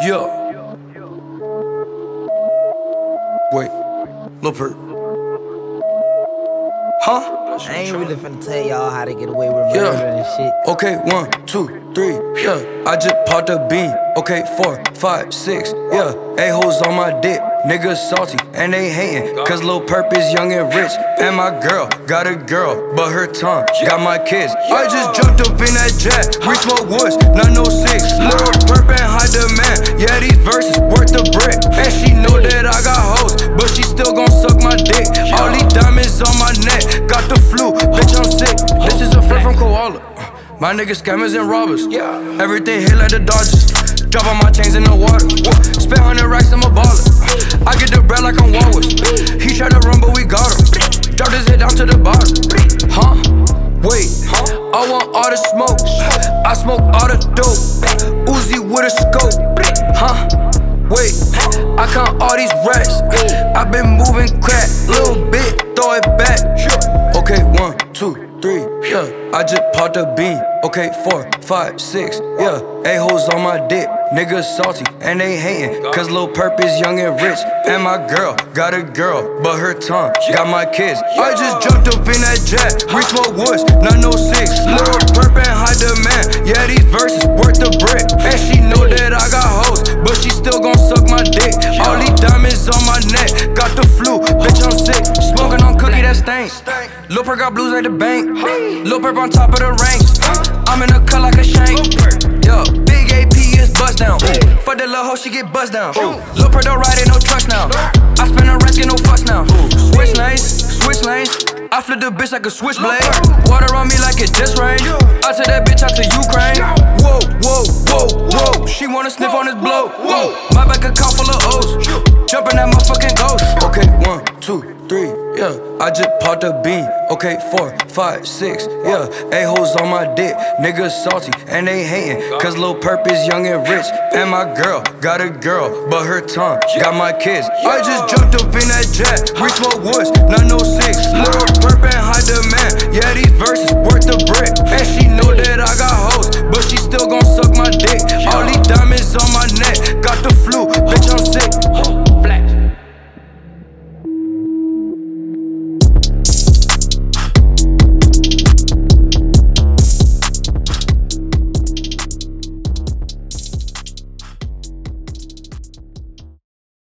Yeah. Wait, Lil Perk. Huh? I ain't really finna tell y'all how to get away with murder Yeah. and shit. Okay, one, two, three, yeah. I just popped a bean. Okay, four, five, six, yeah. A-hoes on my dick. Niggas salty and they hating. Cause Lil Purpp is young and rich. And my girl got a girl, but her tongue got my kids. I just jumped up in that jet. We smoke woods, 906. Lil Purpp and Koala. My niggas scammers and robbers. Yeah. Everything hit like the Dodgers. Drop all my chains in the water. Spend hundred racks, I'm a baller. I get the bread like I'm Walrus. He tried to run, but we got him. Drop his head down to the bottom. Huh? Wait, I want all the smoke. I smoke all the dope. Uzi with a scope. Huh? Wait, I count all these racks. i been moving crack, little bit, throw it back. Okay, one, yeah. I just popped a bean. Okay, four, five, six, yeah. A-hoes on my dick. Niggas salty and they hating. Cause Lil Purpp is young and rich. And my girl got a girl, but her tongue got my kids. I just jumped up in that jet. We smoke woods, 906. Lil Purpp and high demand. Yeah, these verses worth the brick. And she know that I got hoes, but she still gon' suck my dick. All these diamonds on my neck. Got the flu, bitch, I'm sick. Smoking on cookie that stank. Lil Purpp got blues at the bank. Lil Purpp on top of the ranks. I'm in a cut like a shank. Yo, big AP is bust down. Fuck that little hoe, she get bust down. Lil Purpp don't ride in no trucks now. I spend a rest, get no fuss now. Switch lanes, switch lanes. I flip the bitch like a switchblade. Water on me like it just rained. I take that bitch out to Ukraine. Whoa, whoa, whoa, whoa. She wanna sniff on this blow. Whoa, my back account full of O's. Jumping that motherfucking ghost. Okay, one, two, three, yeah. I just popped a bean. Okay, four, five, six, yeah. A-hoes on my dick. Niggas salty and they hating. Cause Lil Purpp is young and rich. And my girl got a girl, but her tongue got my kids. I just jumped up in that jet. We smoke woods, 906. Lil